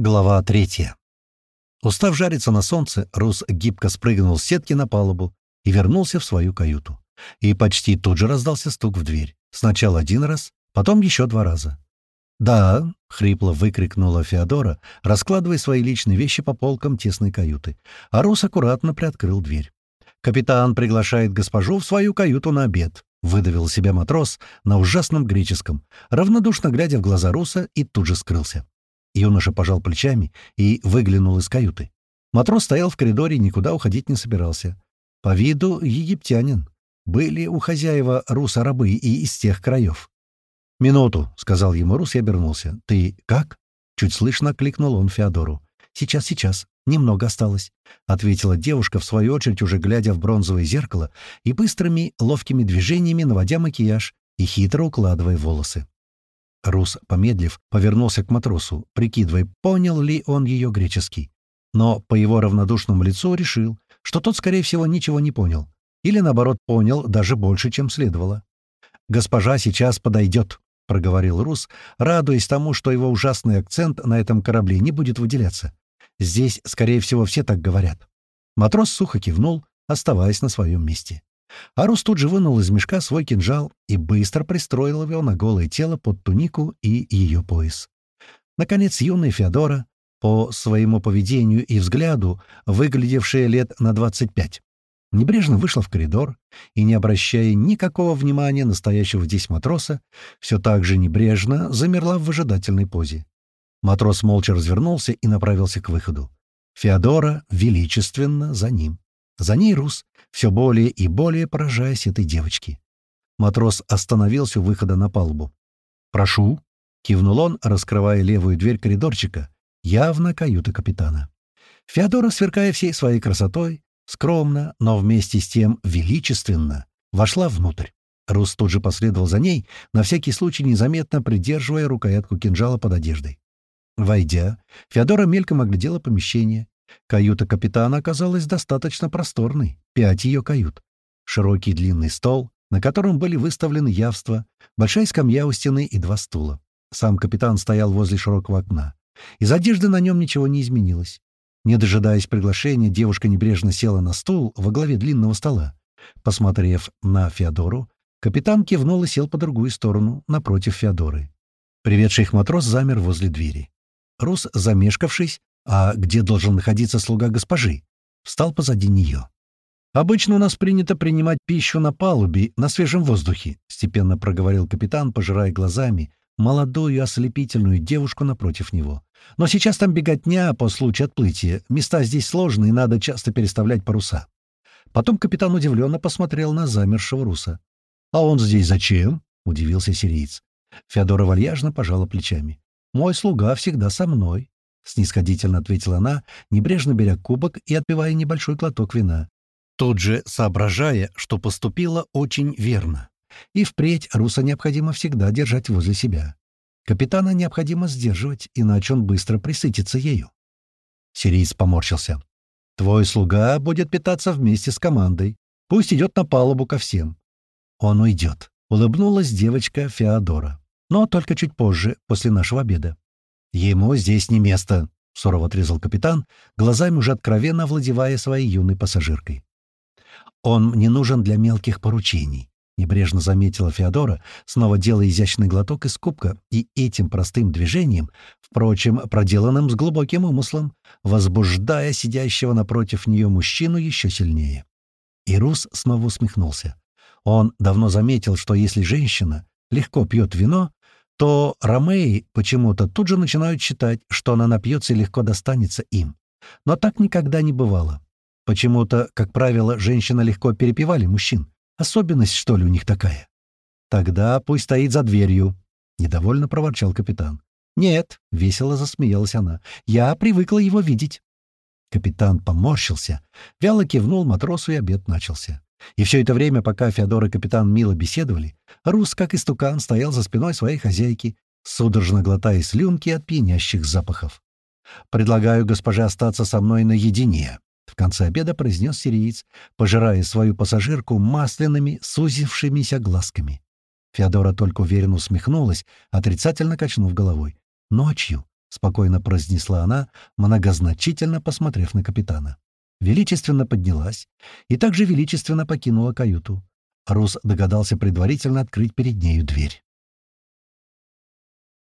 Глава третья. Устав жариться на солнце, Рус гибко спрыгнул с сетки на палубу и вернулся в свою каюту. И почти тут же раздался стук в дверь. Сначала один раз, потом еще два раза. «Да», — хрипло выкрикнула Феодора, раскладывая свои личные вещи по полкам тесной каюты. А Рус аккуратно приоткрыл дверь. «Капитан приглашает госпожу в свою каюту на обед», — выдавил себя матрос на ужасном греческом, равнодушно глядя в глаза Руса и тут же скрылся. Юноша пожал плечами и выглянул из каюты. Матрос стоял в коридоре и никуда уходить не собирался. По виду египтянин. Были у хозяева руса рабы и из тех краев. «Минуту», — сказал ему рус и обернулся. «Ты как?» — чуть слышно кликнул он Феодору. «Сейчас, сейчас. Немного осталось», — ответила девушка, в свою очередь уже глядя в бронзовое зеркало и быстрыми, ловкими движениями наводя макияж и хитро укладывая волосы. Рус, помедлив, повернулся к матросу, прикидывая, понял ли он ее греческий. Но по его равнодушному лицу решил, что тот, скорее всего, ничего не понял. Или, наоборот, понял даже больше, чем следовало. «Госпожа сейчас подойдет», — проговорил Рус, радуясь тому, что его ужасный акцент на этом корабле не будет выделяться. «Здесь, скорее всего, все так говорят». Матрос сухо кивнул, оставаясь на своем месте. Арус тут же вынул из мешка свой кинжал и быстро пристроил его на голое тело под тунику и ее пояс. Наконец, юная Феодора, по своему поведению и взгляду, выглядевшая лет на 25, небрежно вышла в коридор и, не обращая никакого внимания настоящего здесь матроса, все так же небрежно замерла в выжидательной позе. Матрос молча развернулся и направился к выходу. Феодора величественно за ним. За ней Рус, все более и более поражаясь этой девочке. Матрос остановился у выхода на палубу. «Прошу», — кивнул он, раскрывая левую дверь коридорчика, явно каюта капитана. Феодора, сверкая всей своей красотой, скромно, но вместе с тем величественно, вошла внутрь. Рус тут же последовал за ней, на всякий случай незаметно придерживая рукоятку кинжала под одеждой. Войдя, Феодора мельком оглядела помещение, Каюта капитана оказалась достаточно просторной, пять ее кают. Широкий длинный стол, на котором были выставлены явства, большая скамья у стены и два стула. Сам капитан стоял возле широкого окна. Из одежды на нем ничего не изменилось. Не дожидаясь приглашения, девушка небрежно села на стул во главе длинного стола. Посмотрев на Феодору, капитан кивнул и сел по другую сторону, напротив Феодоры. Приведший их матрос замер возле двери. Рус, замешкавшись, а где должен находиться слуга госпожи? Встал позади нее. «Обычно у нас принято принимать пищу на палубе, на свежем воздухе», — степенно проговорил капитан, пожирая глазами молодую ослепительную девушку напротив него. «Но сейчас там беготня по случаю отплытия. Места здесь сложные, надо часто переставлять паруса». Потом капитан удивленно посмотрел на замершего руса. «А он здесь зачем?» — удивился сириец. Феодора вальяжно пожала плечами. «Мой слуга всегда со мной. — снисходительно ответила она, небрежно беря кубок и отпивая небольшой глоток вина. Тут же соображая, что поступила очень верно. И впредь Руса необходимо всегда держать возле себя. Капитана необходимо сдерживать, иначе он быстро присытится ею. Сириец поморщился. «Твой слуга будет питаться вместе с командой. Пусть идет на палубу ко всем». «Он уйдет», — улыбнулась девочка Феодора. «Но только чуть позже, после нашего обеда. «Ему здесь не место», — сурово отрезал капитан, глазами уже откровенно овладевая своей юной пассажиркой. «Он не нужен для мелких поручений», — небрежно заметила Феодора, снова делая изящный глоток из кубка и этим простым движением, впрочем, проделанным с глубоким умыслом, возбуждая сидящего напротив нее мужчину еще сильнее. И Рус снова усмехнулся. Он давно заметил, что если женщина легко пьет вино, то ромеи почему-то тут же начинают считать, что она напьется и легко достанется им. Но так никогда не бывало. Почему-то, как правило, женщины легко перепевали мужчин. Особенность, что ли, у них такая? Тогда пусть стоит за дверью, — недовольно проворчал капитан. «Нет», — весело засмеялась она, — «я привыкла его видеть». Капитан поморщился, вяло кивнул матросу, и обед начался. И все это время, пока Феодор и капитан мило беседовали, Рус, как истукан, стоял за спиной своей хозяйки, судорожно глотая слюнки от пьянящих запахов. «Предлагаю госпоже остаться со мной наедине», — в конце обеда произнес сириец, пожирая свою пассажирку масляными, сузившимися глазками. Феодора только уверенно усмехнулась, отрицательно качнув головой. «Ночью», спокойно произнесла она, многозначительно посмотрев на капитана. Величественно поднялась и также величественно покинула каюту. Рус догадался предварительно открыть перед нею дверь.